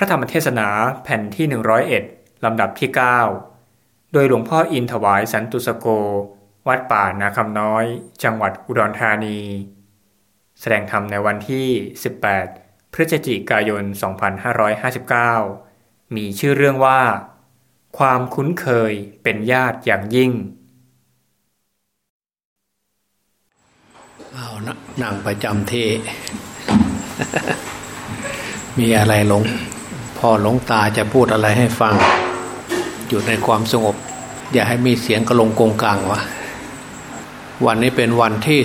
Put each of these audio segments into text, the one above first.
ระธรรมเทศนาแผ่นที่ 101 ลำดับที่ 9 โดยหลวงพ่ออินถวายสันตุสโก วัดป่านาคำน้อย จังหวัดอุดรธานี แสดงธรรมในวันที่ 18 พฤศจิกายน 2559 มีชื่อเรื่องว่า ความคุ้นเคยเป็นญาติอย่างยิ่ง เอานะนั่งประจำที่มีอะไรหลง พ่อหลวงตาจะพูดอะไรให้ฟัง อยู่ในความสงบ อย่าให้มีเสียงกระลงกงกลางวะวันนี้เป็นวันที่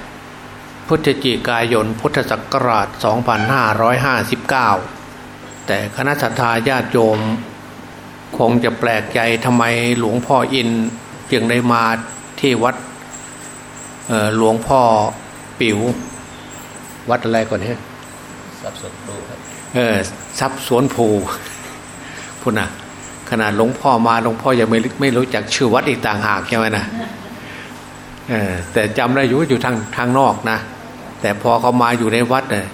18 พฤศจิกายนพุทธศักราช 2559 แต่คณะสัตยาญาติโยม คงจะแปลกใจทำไมหลวงพ่ออินจึงได้มาที่วัดหลวงพ่อปิว๋ววัดอะไรก่อนเนี่ยทรัพย์สวนภูครับ ทรัพย์สวนภูพุ่นนะขนาดหลวงพ่อมาหลวงพ่อยังไม่ไม่รู้จักชื่อวัดอีกต่างหากใช่ไหมนะเออแต่จำได้อยู่อยู่ทางทางนอกนะ แต่พอเขามาอยู่ในวัดเนี่ย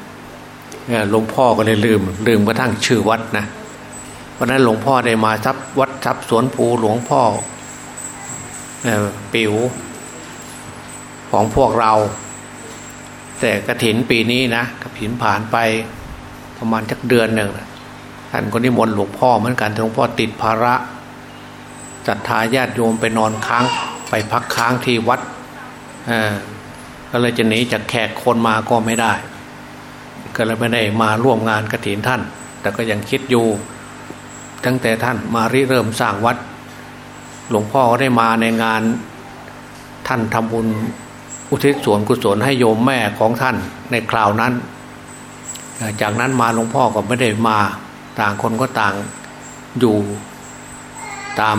หลวงพ่อก็เลยลืม ลืมกระทั่งชื่อวัดนะเพราะนั้นหลวงพ่อได้มาทรัพย์วัดทรัพย์สวนภูหลวงพ่อเออปิว๋วของพวกเรา แต่กระถินปีนี้นะกระถินผ่านไป ประมาณจักเดือนหนึ่งท่านก็นิมนต์หลวงพ่อเหมือนกันหลวงพ่อติดภาระจัดทาญาติโยมไปนอนค้างไปพักค้างที่วัดก็เลยจะหนีจากแขกคนมาก็ไม่ได้ ก็เลยไม่ได้มาร่วมงานกระถินท่าน แต่ก็ยังคิดอยู่ ตั้งแต่ท่านมาริเริ่มสร้างวัด หลวงพ่อก็ได้มาในงานท่านทำบุญอุทิศส่วนกุศลให้โยมแม่ของท่านในคราวนั้น จากนั้นมาหลวงพ่อก็ไม่ได้มาต่างคนก็ต่างอยู่ตาม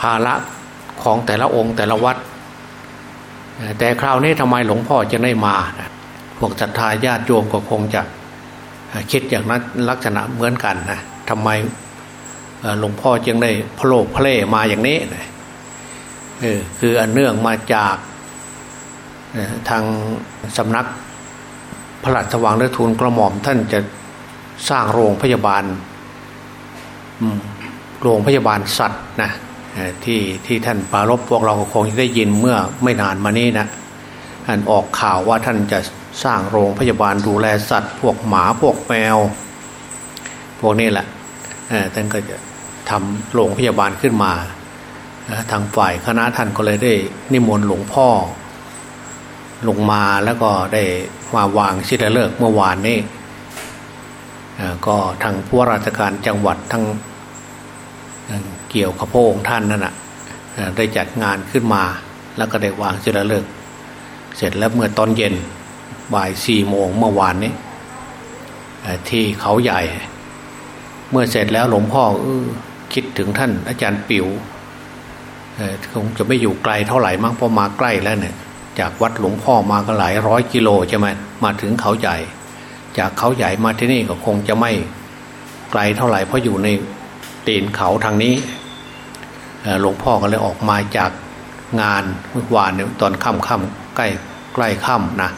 ภาระของแต่ละองค์แต่ละวัด แต่คราวนี้ทำไมหลวงพ่อจะได้มา พวกศรัทธาญาติโยมก็คงจะคิดอย่างนั้นลักษณะเหมือนกันนะทำไมหลวงพ่อจึงได้พโลกเพลมาอย่างนี้คืออันเนื่องมาจากทางสำนัก พระราชวังและทูลกระหม่อมท่านจะสร้างโรงพยาบาลโรงพยาบาลสัตว์นะที่ที่ท่านปารบพวกเราคงได้ยินเมื่อไม่นานมานี้นะท่านออกข่าวว่าท่านจะสร้างโรงพยาบาลดูแลสัตว์ พวกหมาพวกแมว พวกนี้แหละท่านก็จะทำโรงพยาบาลขึ้นมาทางฝ่ายคณะท่านก็เลยได้นิมนต์หลวงพ่อ ลงมาแล้วก็ได้มาวางชิดเลิกเมื่อวานนี้ก็ทางผู้ราชการจังหวัดทั้งเกี่ยวกับพระองค์ท่านนั่นนะได้จัดงานขึ้นมา แล้วก็ได้วางชิดเลิกเสร็จแล้วเมื่อตอนเย็นบ่ายสี่โมงเมื่อวานนี้ที่เขาใหญ่ เมื่อเสร็จแล้วหลวงพ่อคิดถึงท่านอาจารย์ปิ๋วคงจะไม่อยู่ไกลเท่าไหร่มั้งพอมาใกล้แล้วเนี่ย จากวัดหลวงพ่อมาก็หลายร้อยกิโลใช่ไหมมาถึงเขาใหญ่ จากเขาใหญ่มาที่นี่ก็คงจะไม่ไกลเท่าไหร่เพราะอยู่ในตีนเขาทางนี้หลวงพ่อก็เลยออกมาจากงานเมื่อวานเนี่ยตอนค่ำค่ำใกล้ใกล้ค่ำนะ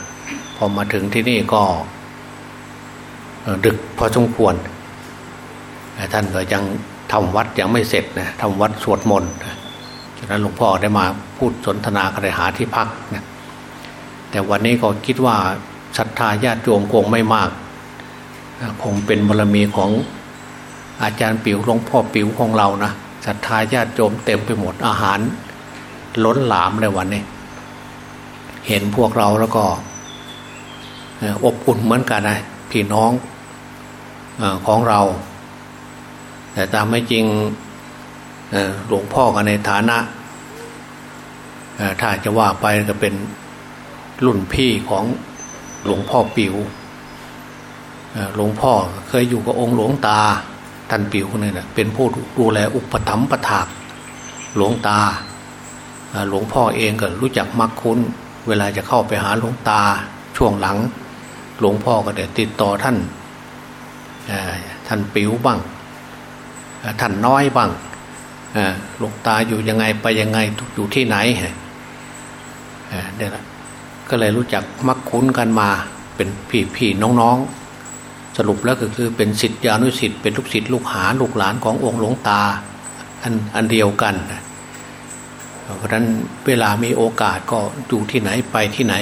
พอมาถึงที่นี่ก็ดึกพอสมควร ท่านก็ยังทำวัดยังไม่เสร็จนะทำวัดสวดมนต์ ฉะนั้นหลวงพ่อได้มาพูดสนทนากันหาที่พักนะแต่วันนี้ก็คิดว่าศรัทธาญาติโยมคงไม่มาก คงเป็นบารมีของอาจารย์ปิ๋วหลวงพ่อปิ๋วของเรานะศรัทธาญาติโยมเต็มไปหมดอาหาร ล้นหลามเลยวันนี้ เห็นพวกเราแล้วก็ อบอุ่นเหมือนกันนะพี่น้องของเรา แต่ตามไม่จริง หลวงพ่อกันในฐานะถ้าจะว่าไปก็เป็นรุ่นพี่ของหลวงพ่อปิว๋วหลวงพ่อเคยอยู่กับองค์หลวงตาท่านปิ๋วนี่นะเป็นผู้ดูแลอุปถัมภ์ประถากหลวงตาหลวงพ่อเองก็รู้จักมักคุ้น เวลาจะเข้าไปหาหลวงตาช่วงหลัง หลวงพ่อก็ได้ติดต่อท่านท่านปิ๋วบ้างท่านน้อยบ้าง หลวงตาอยู่ยังไงไปยังไงอยู่ที่ไหนเนี่ยก็เลยรู้จักมักคุ้นกันมาเป็นพี่พี่น้องๆ สรุปแล้วก็คือเป็นสิทธิอนุสิทธิ์เป็นลูกศิษย์ลูกหาลูกหลานขององค์หลวงตาอันอันเดียวกัน เพราะฉะนั้นเวลามีโอกาสก็อยู่ที่ไหนไปที่ไหน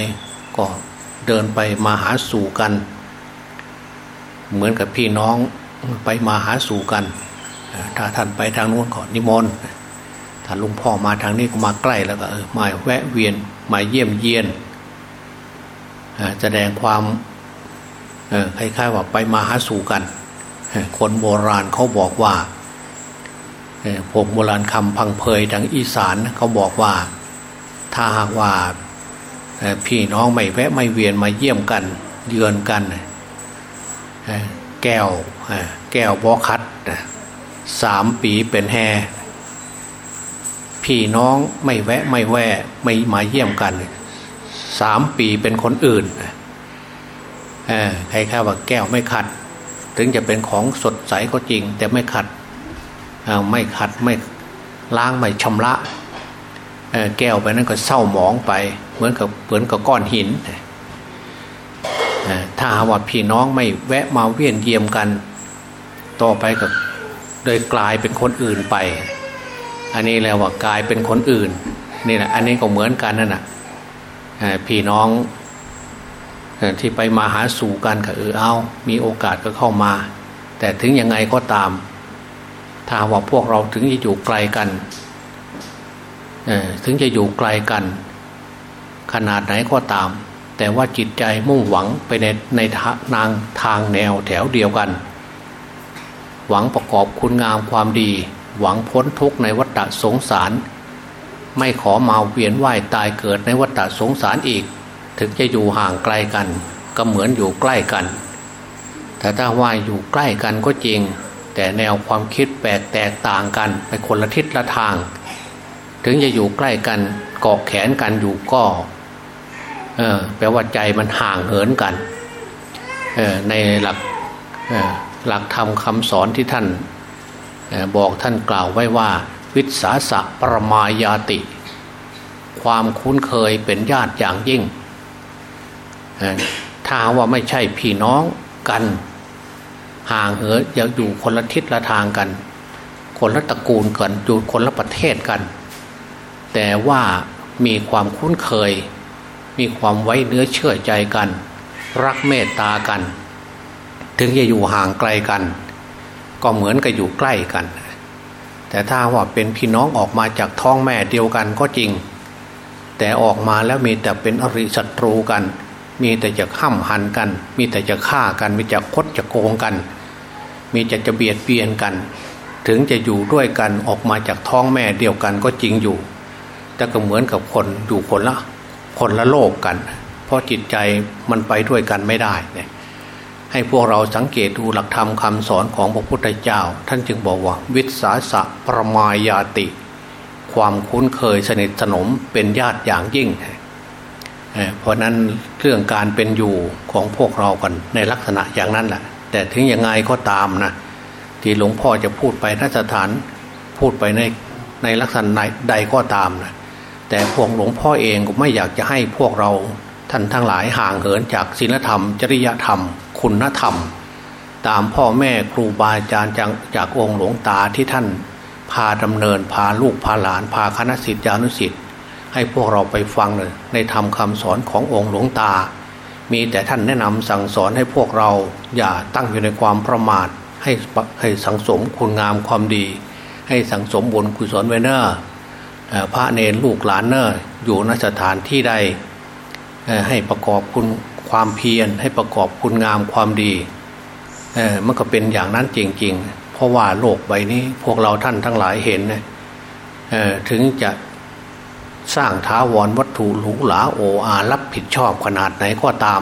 ก็เดินไปมาหาสู่กัน เหมือนกับพี่น้องไปมาหาสู่กัน ถ้าท่านไปทางนู้นก็นิมนต์ถ้าลุงพ่อมาทางนี้ก็มาใกล้แล้วก็มาแวะเวียนมาเยี่ยมเยียนแสดงความคล้ายๆว่าไปมาหาสู่กัน คนโบราณเขาบอกว่าพวกโบราณคำพังเพยทางอีสานเขาบอกว่า ถ้าหากว่าพี่น้องไม่แวะไม่เวียนมาเยี่ยมกันเยือนกัน แก้วแก้วบอคัด สามปีเป็นแฮพี่น้องไม่แวะไม่แวะไม่มาเยี่ยมกันสามปีเป็นคนอื่นใครข้าว่าแก้วไม่ขัด ถึงจะเป็นของสดใสก็จริง แต่ไม่ขัดไม่ขัดไม่ล้างไม่ชำระแก้วไปนั้นก็เศร้าหมองไป เหมือนกับเหมือนกับก้อนหินถ้าว่าพี่น้องไม่แวะมาเวียนเยียมกัน ต่อไปก็ โดยกลายเป็นคนอื่นไป อันนี้แล้วว่ากลายเป็นคนอื่นนี่แหละอันนี้ก็เหมือนกันนั่นแหะพี่น้องที่ไปมาหาสู่กันก็เออเอามีโอกาสก็เข้ามา แต่ถึงยังไงก็ตาม ถ้าว่าพวกเราถึงจะอยู่ไกลกันถึงจะอยู่ไกลกัน ขนาดไหนก็ตาม แต่ว่าจิตใจมุ่งหวังไปในในนางทางแนวแถวเดียวกัน หวังประกอบคุณงามความดี หวังพ้นทุกข์ในวัฏสงสาร ไม่ขอมาเวียนว่ายตายเกิดในวัฏสงสารอีก ถึงจะอยู่ห่างไกลกัน ก็เหมือนอยู่ใกล้กัน แต่ถ้าว่าอยู่ใกล้กันก็จริง แต่แนวความคิดแปลกแตกต่างกันไปคนละทิศละทาง ถึงจะอยู่ใกล้กันเกาะแขนกันอยู่ก็เออแปลว่าใจมันห่างเหินกันเออในหลัก หลักธรรมคำสอนที่ท่านบอกท่านกล่าวไว้ว่า วิสาสะปรมายาติ ความคุ้นเคยเป็นญาติอย่างยิ่ง ถ้าว่าไม่ใช่พี่น้องกัน ห่างเหินอยากอยู่คนละทิศละทางกัน คนละตระกูลกันอยู่คนละประเทศกัน แต่ว่ามีความคุ้นเคย มีความไว้เนื้อเชื่อใจกัน รักเมตตากัน ถึงจะอยู่ห่างไกลกัน ก็เหมือนกับอยู่ใกล้กัน แต่ถ้าว่าเป็นพี่น้องออกมาจากท้องแม่เดียวกันก็จริง แต่ออกมาแล้วมีแต่เป็นอริศัตรูกัน มีแต่จะข้ามหันกัน มีแต่จะฆ่ากัน มีจะคดจะโกงกัน มีจะจะเบียดเบียนกัน ถึงจะอยู่ด้วยกันออกมาจากท้องแม่เดียวกันก็จริงอยู่แต่ก็เหมือนกับคนอยู่คนละคนละโลกกัน เพราะจิตใจมันไปด้วยกันไม่ได้เนี่ย ให้พวกเราสังเกตดูหลักธรรมคาสอนของพระพุทธเจ้า ท่านจึงบอกว่า วิสาสะประมายาติ ความคุ้นเคยสนิทสนมเป็นญาติอย่างยิ่ง เพราะนั้นเรื่องการเป็นอยู่ของพวกเรากันในลักษณะอย่างนั้นแหละแต่ถึงยังไงก็ตามนะที่หลวงพ่อจะพูดไปนสถานพูดไปในในลักษณะใดก็ตามนะแต่พวกหลวงพ่อเองก็ไม่อยากจะให้พวกเรา ท่านทั้งหลายห่างเหินจากศีลธรรม จริยธรรม คุณธรรม ตามพ่อแม่ครูบาอาจารย์จากจากองค์หลวงตาที่ท่านพาดำเนินพาลูกพาหลาน พาคณะสิทธิานุสิทธิให้พวกเราไปฟังเลยในธรรมคาสอนขององค์หลวงตา มีแต่ท่านแนะนำสั่งสอนให้พวกเราอย่าตั้งอยู่ในความประมาทให้ให้สังสมคุณงามความดี ให้สังสมบุญกุศลไว้เนอพระเนรลูกหลานเนออยู่นสถานที่ใด ให้ประกอบคุณความเพียรให้ประกอบคุณงามความดีมันก็เป็นอย่างนั้นจริงๆ เพราะว่าโลกใบนี้พวกเราท่านทั้งหลายเห็นถึงจะสร้างท้าวรวัตถุหรูหราโออารับผิดชอบขนาดไหนก็ตาม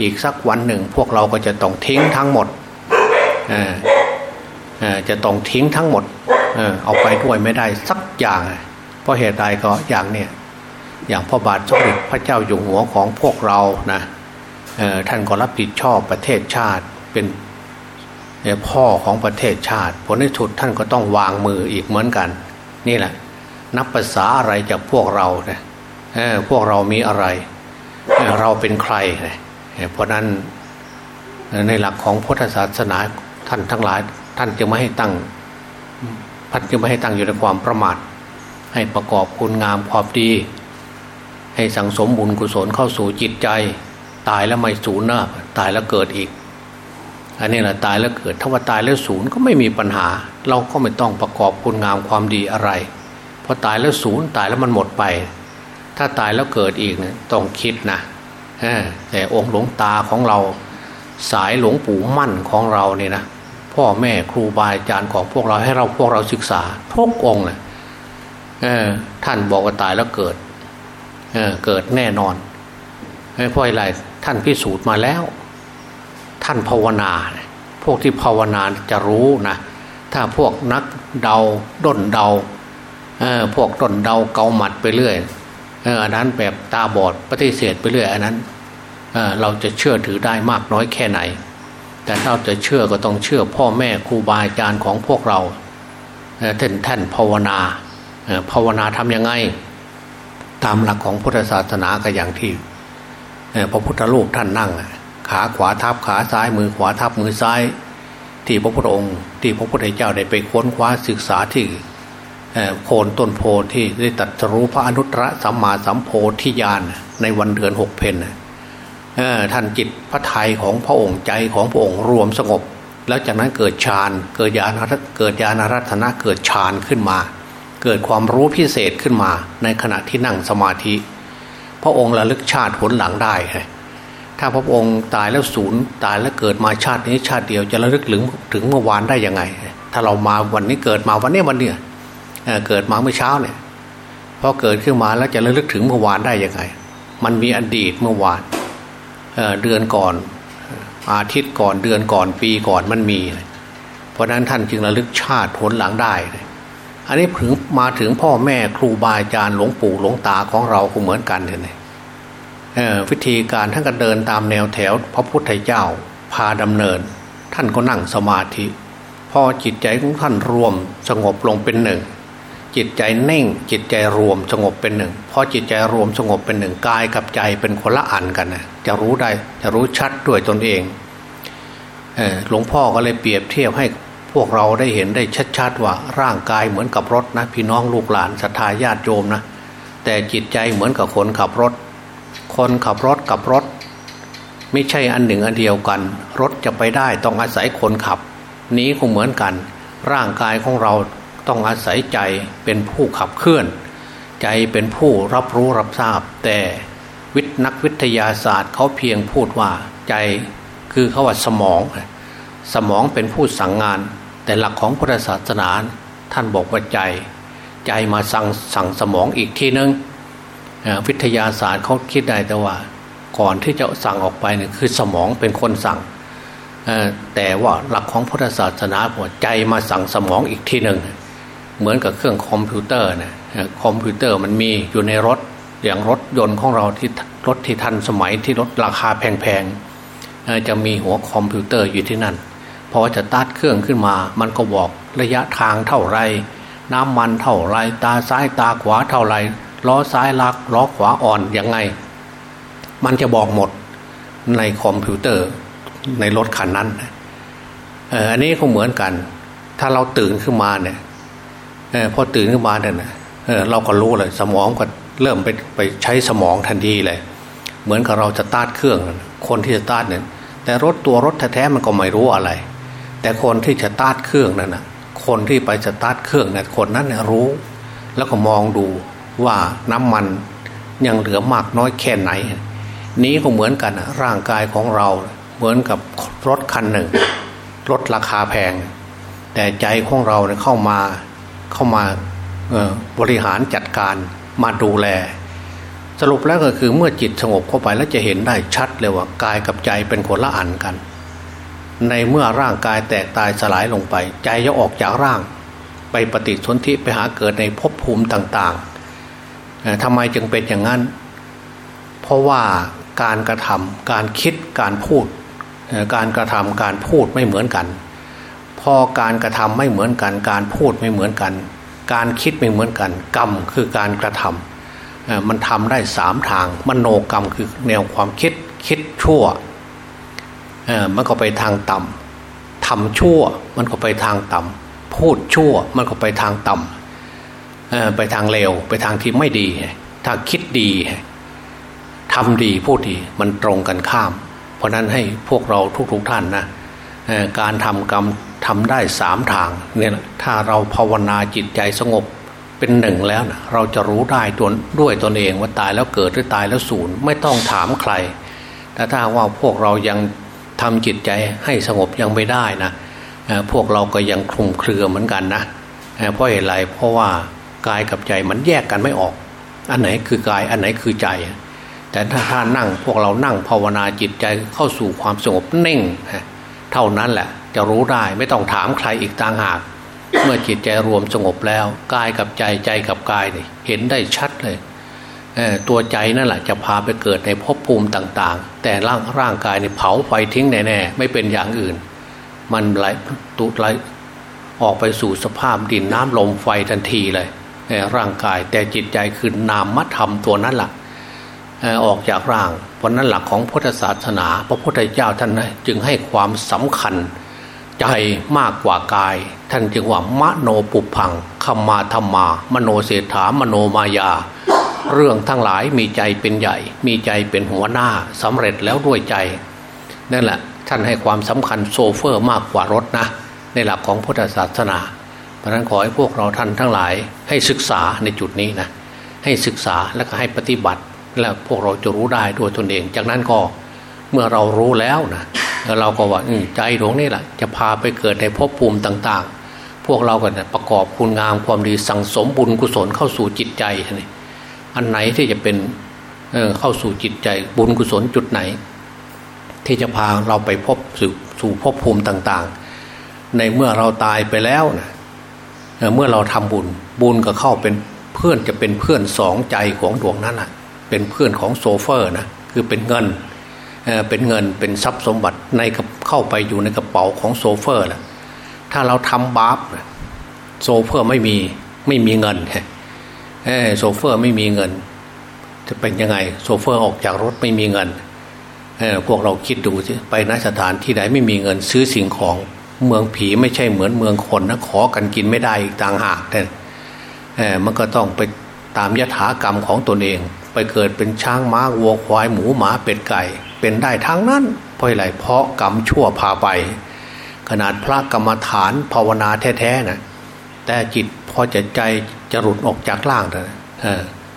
อีกสักวันหนึ่งพวกเราก็จะต้องทิ้งทั้งหมดจะต้องทิ้งทั้งหมดเอาไปด้วยไม่ได้สักอย่าง เพราะเหตุใดก็อย่างเนี้ย อย่างพ่อบาทสมเด็จพระเจ้าอยู่หัวของพวกเรานะท่านก็รับผิดชอบประเทศชาติเป็นพ่อของประเทศชาติ ผลในสุดท่านก็ต้องวางมืออีกเหมือนกัน นี่แหละ นับภาษาอะไรจากพวกเราเนี่ยพวกเรามีอะไร เราเป็นใครเพราะนั้นในหลักของพุทธศาสนาท่านทั้งหลาย ท่านจะไม่ให้ตั้งพันจะไม่ให้ตั้งอยู่ในความประมาทให้ประกอบคุณงามความดี ให้สังสมบุญกุศลเข้าสู่จิตใจ ตายแล้วไม่สูญนะตายแล้วเกิดอีก อันนี้แหละตายแล้วเกิดถ้าว่าตายแล้วศูนย์ก็ไม่มีปัญหา เราก็ไม่ต้องประกอบคุณงามความดีอะไรพอตายแล้วศูนย์ตายแล้วมันหมดไป ถ้าตายแล้วเกิดอีกเนี่ยต้องคิดนะแต่องค์หลวงตาของเรา สายหลวงปู่มั่นของเราเนี่ยนะพ่อแม่ครูบาอาจารย์ของพวกเราให้เราพวกเราศึกษาทุกองเลยท่านบอกว่าตายแล้วเกิด เเกิดแน่นอนเพราะอะไรท่านพิสูจน์มาแล้ว ท่านภาวนา พวกที่ภาวนาจะรู้นะถ้าพวกนักเดาด้นเดาพวกด้นเดาเกาหมัดไปเรื่อยอันนั้นแบบตาบอดปฏิเสธไปเรื่อยอันนั้นเราจะเชื่อถือได้มากน้อยแค่ไหน แต่ถ้าจะเชื่อก็ต้องเชื่อพ่อแม่ครูบาอาจารย์ของพวกเราท่านท่านภาวนาภาวนาทำยังไง ตามหลักของพุทธศาสนาก็อย่างที่พระพุทธรูปท่านนั่ง ขาขวาทับขาซ้ายมือขวาทับมือซ้าย ที่พระพุทธองค์ ที่พระพุทธเจ้าได้ไปค้นคว้าศึกษาที่โคนต้นโพที่ได้ตัดรู้พระอนุตตรสัมมาสัมโพธิญาณในวันเดือนหกเพนท่านจิตพระไทยของพระองค์ใจของพระองค์รวมสงบ แล้วจากนั้นเกิดฌานเกิดญาณเกิดญาณรัตนะเกิดฌานขึ้นมา เกิดความรู้พิเศษขึ้นมา ในขณะที่นั่งสมาธิ พระองค์ระลึกชาติผลหลังได้ถ้าพระองค์ตายแล้วศูนย์ตายแล้วเกิดมาชาตินี้ชาติเดียวจะระลึกถึงถึงเมื่อวานได้ยังไง ถ้าเรามาวันนี้เกิดมาวันนี้วันเนี้ยเกิดมาเมื่อเช้าเนี่ยพอเกิดขึ้นมาแล้วจะระลึกถึงเมื่อวานได้ยังไง มันมีอดีตเมื่อวานเเดือนก่อน อาทิตย์ก่อนเดือนก่อนปีก่อนมันมี เพราะนั้นท่านจึงระลึกชาติผลหลังได้ อันนี้ถึงมาถึงพ่อแม่ครูบาอาจารย์หลวงปู่หลวงตาของเราก็เหมือนกันเลยวิธีการท่านก็เดินตามแนวแถว พระพุทธเจ้าพาดำเนิน ท่านก็นั่งสมาธิ พอจิตใจของท่านรวมสงบลงเป็นหนึ่ง จิตใจเน่ง จิตใจรวมสงบเป็นหนึ่งพอจิตใจรวมสงบเป็นหนึ่งกายกับใจเป็นคนละอันกันนะจะรู้ได้จะรู้ชัดด้วยตนเองหลวงพ่อก็เลยเปรียบเทียบให้ พวกเราได้เห็นได้ชัดๆว่าร่างกายเหมือนกับรถนะ พี่น้องลูกหลานศรัทธาญาติโยมนะแต่จิตใจเหมือนกับคนขับรถ คนขับรถกับรถ ไม่ใช่อันหนึ่งอันเดียวกัน รถจะไปได้ต้องอาศัยคนขับ นี้คงเหมือนกัน ร่างกายของเราต้องอาศัยใจเป็นผู้ขับเคลื่อน ใจเป็นผู้รับรู้รับทราบ แต่วิทนักวิทยาศาสตร์เขาเพียงพูดว่าใจคือเขาว่าสมอง สมองเป็นผู้สั่งงาน แต่หลักของพุทธศาสนาท่านบอกว่าใจ ใจมาสั่งสั่งสมองอีกทีนึงวิทยาศาสตร์เขาคิดได้แต่ว่า ก่อนที่จะสั่งออกไปเนี่ยคือสมองเป็นคนสั่งแต่ว่าหลักของพุทธศาสนาบอกใจมาสั่งสมองอีกทีหนึ่งเหมือนกับเครื่องคอมพิวเตอร์นะคอมพิวเตอร์มันมีอยู่ในรถอย่างรถยนต์ของเราที่รถที่ทันสมัยที่รถราคาแพงๆจะมีหัวคอมพิวเตอร์อยู่ที่นั่น พอสตาร์ตเครื่องขึ้นมา มันก็บอกระยะทางเท่าไร น้ำมันเท่าไร ตาซ้ายตาขวาเท่าไร ล้อซ้ายลัก ล้อขวาอ่อนยังไง มันจะบอกหมดในคอมพิวเตอร์ในรถคันนั้นอันนี้ก็เหมือนกัน ถ้าเราตื่นขึ้นมาเนี่ยพอตื่นขึ้นมาเนี่ยเราก็รู้เลย สมองก็เริ่มไปไปใช้สมองทันทีเลย เหมือนกับเราจะตาดเครื่อง คนที่จะตาดเนี่ย แต่รถตัวรถแท้ๆมันก็ไม่รู้อะไร แต่คนที่จะตาดเครื่องนั่นนะคนที่ไปจะตาดเครื่องเนี่ยคนนั้นเนี่ยรู้ แล้วก็มองดูว่าน้ำมันยังเหลือมากน้อยแค่ไหน นี้ก็เหมือนกันร่างกายของเราเหมือนกับรถคันหนึ่งรถราคาแพง แต่ใจของเราเนี่ยเข้ามาเข้ามาบริหารจัดการมาดูแล สรุปแล้วก็คือเมื่อจิตสงบเข้าไปแล้วจะเห็นได้ชัดเลยว่ากายกับใจเป็นคนละอันกัน ในเมื่อร่างกายแตกตายสลายลงไป ใจจะออกจากร่าง ไปปฏิสนธิไปหาเกิดในภพภูมิต่างๆทำไมจึงเป็นอย่างนั้น เพราะว่าการกระทำการคิดการพูด การกระทำการพูดไม่เหมือนกัน พอการกระทำไม่เหมือนกัน การพูดไม่เหมือนกัน การคิดไม่เหมือนกัน กรรมคือการกระทำมันทำได้สามทางมโนกรรมคือแนวความคิดคิดชั่ว มันก็ไปทางต่ำทำชั่ว มันก็ไปทางต่ำพูดชั่ว มันก็ไปทางต่ำเอไปทางเลวไปทางที่ไม่ดี ถ้าคิดดีทำดีพูดดีมันตรงกันข้าม เพราะนั้นให้พวกเราทุกๆทท่านนะการทำกรรมทำได้สามทางเนี่ยถ้าเราภาวนาจิตใจสงบเป็นหนึ่งแล้วนะเราจะรู้ได้ตัวด้วยตนเองว่าตายแล้วเกิดหรือตายแล้วสูญไม่ต้องถามใครแต่ถ้าว่าพวกเรายัง ทำจิตใจให้สงบยังไม่ได้นะพวกเราก็ยังคลุมเครือเหมือนกันนะเพราะเหตุไรเพราะว่ากายกับใจมันแยกกันไม่ออก อันไหนคือกายอันไหนคือใจ แต่ถ้าท่านั่งพวกเรานั่งภาวนาจิตใจเข้าสู่ความสงบเน่ง เท่านั้นแหละจะรู้ได้ไม่ต้องถามใครอีกต่างหาก เมื่อจิตใจรวมสงบแล้ว กายกับใจใจกับกายเห็นได้ชัดเลย ตัวใจนั่นแหละจะพาไปเกิดในภพภูมิต่างๆ แต่ร่างร่างกายเนี่เผาไฟทิ้งแน่ๆไม่เป็นอย่างอื่น มันไหลตุไหลออกไปสู่สภาพดินน้ำลมไฟทันทีเลยร่างกายแต่จิตใจคือนามธรรมตัวนั้นแหละออกจากร่าง เพราะนั้นหลักของพุทธศาสนา พระพุทธเจ้าท่านจึงให้ความสำคัญใจมากกว่ากาย ท่านจึงว่ามโนปุพังคัมมาธรรมา มโนเศรษฐามโนมายา เรื่องทั้งหลายมีใจเป็นใหญ่ มีใจเป็นหัวหน้าสำเร็จแล้วด้วยใจนั่นแหละท่านให้ความสำคัญโซเฟอร์มากกว่ารถนะ ในหลักของพุทธศาสนา เพราะนั้นขอให้พวกเราท่านทั้งหลายให้ศึกษาในจุดนี้นะให้ศึกษาแล้วก็ให้ปฏิบัติ แล้วพวกเราจะรู้ได้ด้วยตนเอง จากนั้นก็เมื่อเรารู้แล้วนะแล้วเราก็ว่าใจดวงนี้แหละจะพาไปเกิดในภพภูมิต่าง ๆ พวกเราก็นประกอบคุณงามความดีสั่งสมบุญกุศลเข้าสู่จิตใจนี่ อันไหนที่จะเป็นเเข้าสู่จิตใจบุญกุศลจุดไหน ที่จะพาเราไปพบสู่สู่ภพภูมิต่าง ๆ ในเมื่อเราตายไปแล้วนะเมื่อเราทำบุญ บุญก็เข้าเป็นเพื่อนจะเป็นเพื่อนสองใจของดวงนั้นอะเป็นเพื่อนของโชเฟอร์นะคือเป็นเงินเป็นเงินเป็นทรัพย์สมบัติในเข้าไปอยู่ในกระเป๋าของโชเฟอร์แหละถ้าเราทำบาปโชเฟอร์ไม่มีไม่มีเงิน โชเฟอร์ไม่มีเงิน จะเป็นยังไงโชเฟอร์ออกจากรถไม่มีเงินพวกเราคิดดูสิไปในสถานที่ไหนไม่มีเงินซื้อสิ่งของเมืองผีไม่ใช่เหมือนเมืองคนนะขอกันกินไม่ได้อีกต่างหากแต่มันก็ต้องไปตามยถากรรมของตนเอง ไปเกิดเป็นช้างม้าวัวควายหมูหมาเป็ดไก่ เป็นได้ทั้งนั้นเพราะอะไรเพราะกรรมชั่วพาไป ขนาดพระกรรมฐานภาวนาแท้ๆนะแต่จิตพอจะใจ จะหลุดออกจากล่างนะ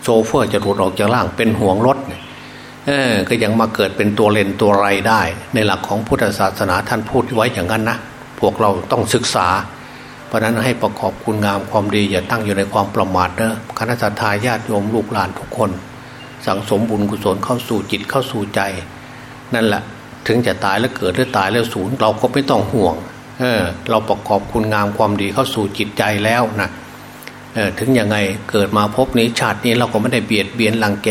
โซเฟอร์จะหลุดออกจากล่างเป็นห่วงรถก็ยังมาเกิดเป็นตัวเลนตัวไรได้ ในหลักของพุทธศาสนาท่านพูดไว้อย่างนั้นนะพวกเราต้องศึกษา เพราะนั้นให้ประกอบคุณงามความดี อย่าตั้งอยู่ในความประมาทนะคณะสัตยาญาติโยมลูกหลานทุกคน สังสมบุญกุศลเข้าสู่จิตเข้าสู่ใจ นั่นแหละถึงจะตายแล้วเกิดหรือตายแล้วสูญเราก็ไม่ต้องห่วงเออเราประกอบคุณงามความดีเข้าสู่จิตใจแล้วนะ ถึงยังไงเกิดมาพบนี้ชาตินี้เราก็ไม่ได้เบียดเบียนหลังแก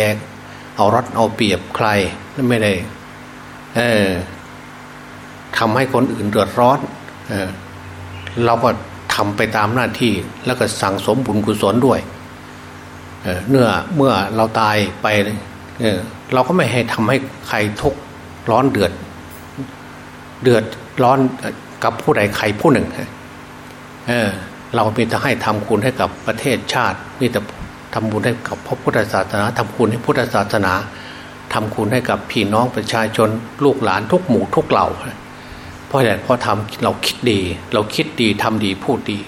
เอารัดเอาเปรียบใครไม่ได้ทำให้คนอื่นเดือดร้อนเอเราก็ทำไปตามหน้าที่แล้วก็สั่งสมบุญกุศลด้วยเเนื่อเมื่อเราตายไปเเราก็ไม่ให้ทำให้ใครทุกข์ร้อนเดือด เดือดร้อนกับผู้ใดใครผู้หนึ่งเออ เรามีแต่ให้ทำคุณให้กับประเทศชาติมีแต่ทำบุญให้กับพระพุทธศาสนาทำคุณให้พุทธศาสนาทำคุณให้กับพี่น้องประชาชนลูกหลานทุกหมู่ทุกเหล่าเพราะอะไรเพราะทำเราคิดดี เราคิดดีทำดีพูดดี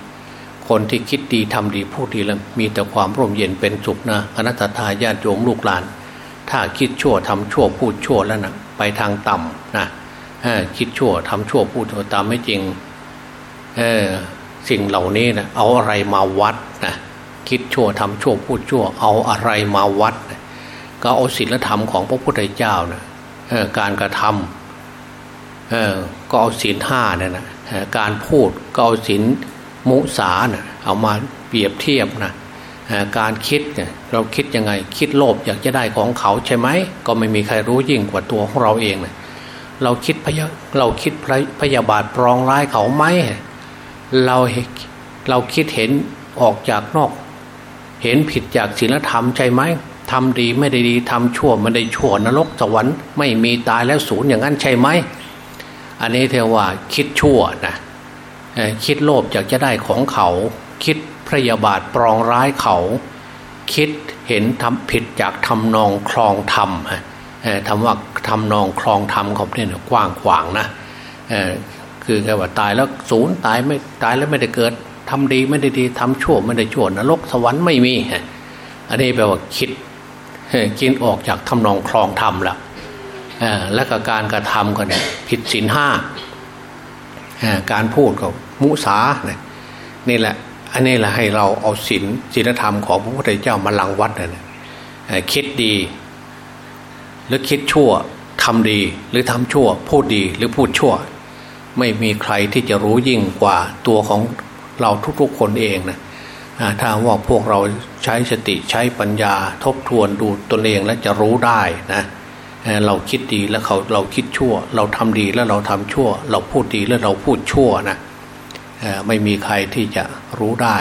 คนที่คิดดีทำดีพูดดีแล้วมีแต่ความร่มเย็นเป็นสุขนะคณะทาญาติโยมลูกหลาน ถ้าคิดชั่วทำชั่วพูดชั่วแล้วนะไปทางต่ำนะคิดชั่วทำชั่วพูดชั่วตามไม่จริง สิ่งเหล่านี้นะเอาอะไรมาวัดนะคิดชั่วทำชั่วพูดชั่ว เอาอะไรมาวัดนะก็เอาศีลธรรมของพระพุทธเจ้านะการกระทำก็เอาศีลห้าเนี่ยนะการพูดก็เอาศีลมุสานะเอามาเปรียบเทียบนะการคิดเนี่ยเราคิดยังไงคิดโลภอยากจะได้ของเขาใช่ไหมก็ไม่มีใครรู้ยิ่งกว่าตัวของเราเองนะเราคิดพยาเราคิดพยาบาทปรองร้ายเขาไหม เราเราคิดเห็นออกจากนอก เห็นผิดจากศีลธรรมใช่ไหมทำดีไม่ได้ดีทำชั่วไม่ได้ชั่วนรกสวรรค์ไม่มีตายแล้วศูนย์อย่างนั้นใช่ไหมอันนี้เทว่าคิดชั่วนะคิดโลภอยากจะได้ของเขา คิดพระยาบาทปรองร้ายเขา คิดเห็นทำผิดจากทำนองคลองธรรมทำว่าทำนองคลองธรรมเขาเนี่ยกว้างขวางนะ คือแค่ว่าตายแล้วศูนย์ตายไม่ตายแล้วไม่ได้เกิดทำดีไม่ได้ดีทำชั่วไม่ได้ชั่วนรกสวรรค์ไม่มีอันนี้แปลว่าคิดกินออกจากทำนองคลองธรรมแล้วและก็การกระทำก็เนี่ยผิดศีลห้าการพูดก็มุสาเนี่ยนี่แหละ อันนี้แหละให้เราเอาศีลศีลธรรมของพระพุทธเจ้ามาลังวัดเนี่ยคิดดี หรือคิดชั่วทำดีหรือทำชั่ว พูดดีหรือพูดชั่ว ไม่มีใครที่จะรู้ยิ่งกว่าตัวของเราทุกๆคนเองนะถ้าว่าพวกเราใช้สติใช้ปัญญาทบทวนดูตนเองแล้วจะรู้ได้นะเราคิดดีแล้วเขาเราคิดชั่ว เราทำดีแล้วเราทำชั่ว เราพูดดีแล้วเราพูดชั่วนะไม่มีใครที่จะรู้ได้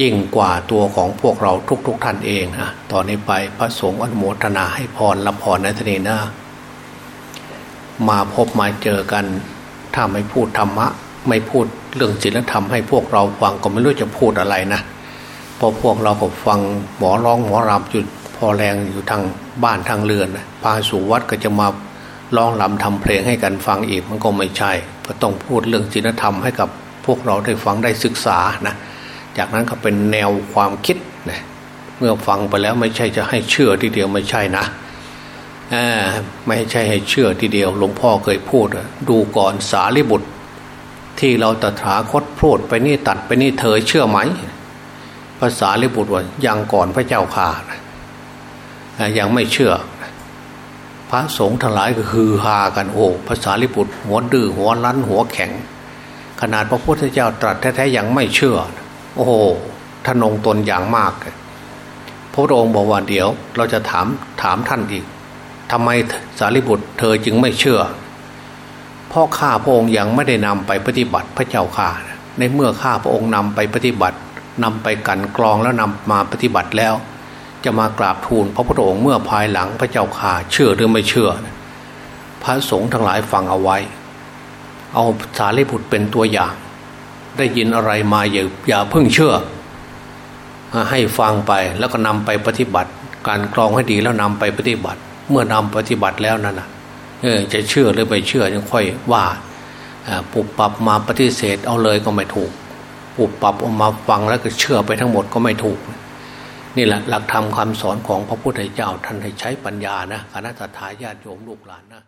ยิ่งกว่าตัวของพวกเราทุกๆทท่านเองนะตอนนี้ไปพระสงฆ์อนุโมทนาให้พรละพรในทนีนะมาพบมาเจอกัน ถ้าไม่พูดธรรมะ ไม่พูดเรื่องศีลธรรมให้พวกเราฟังก็ไม่รู้จะพูดอะไรนะพอพวกเราก็ฟังหมอร้องหมอรำจุดพอแรงอยู่ทางบ้านทางเรือนพาสู่วัดก็จะมาร้องลำทำเพลงให้กันฟังอีกมันก็ไม่ใช่ก็ต้องพูดเรื่องศีลธรรมให้กับพวกเราได้ฟังได้ศึกษานะจากนั้นก็เป็นแนวความคิดนะเมื่อฟังไปแล้วไม่ใช่จะให้เชื่อทีเดียวไม่ใช่นะ ไม่ใช่ให้เชื่อทีเดียว หลวงพ่อเคยพูด ดูก่อนสารีบุตร ที่เราตถาคตพูดไปนี่ตัดไปนี่เธอเชื่อไหมภาษาลิบุตรว่ายังก่อนพระเจ้าข่ายังไม่เชื่อ พระสงฆ์ทั้งหลายก็คือฮากันโอ้ภาษาลิบุตรหัวดื้อหัวรั้นหัวแข็ง ขนาดพระพุทธเจ้าตรัสแท้ๆยังไม่เชื่อ โอ้โหทนงตนอย่างมากพระองค์บอกว่าเดี๋ยว เราจะถามถามท่านอีก ทำไมสารีบุตรเธอจึงไม่เชื่อพ่อข้าพระองค์ยังไม่ได้นำไปปฏิบัติพระเจ้าข่าในเมื่อข้าพระองค์นำไปปฏิบัตินำไปกันกรองแล้วนำมาปฏิบัติแล้ว จะมากราบทูลพระพุทธองค์เมื่อภายหลังพระเจ้าข่าเชื่อหรือไม่เชื่อ พระสงฆ์ทั้งหลายฟังเอาไว้ เอาสารีบุตรเป็นตัวอย่าง ได้ยินอะไรมาอย่าอย่าเพิ่งเชื่อ ให้ฟังไปแล้วก็นำไปปฏิบัติ การกรองให้ดีแล้วนำไปปฏิบัติ เมื่อนำปฏิบัติแล้วนั่นนะเออจะเชื่อหรือไม่เชื่อยังค่อยว่าปุบปับมาปฏิเสธเอาเลยก็ไม่ถูกปุบปับออกมาฟังแล้วก็เชื่อไปทั้งหมดก็ไม่ถูก นี่แหละหลักธรรมคำสอนของพระพุทธเจ้าท่านให้ใช้ปัญญานะคณะทาญาติโยมลูกหลานนะ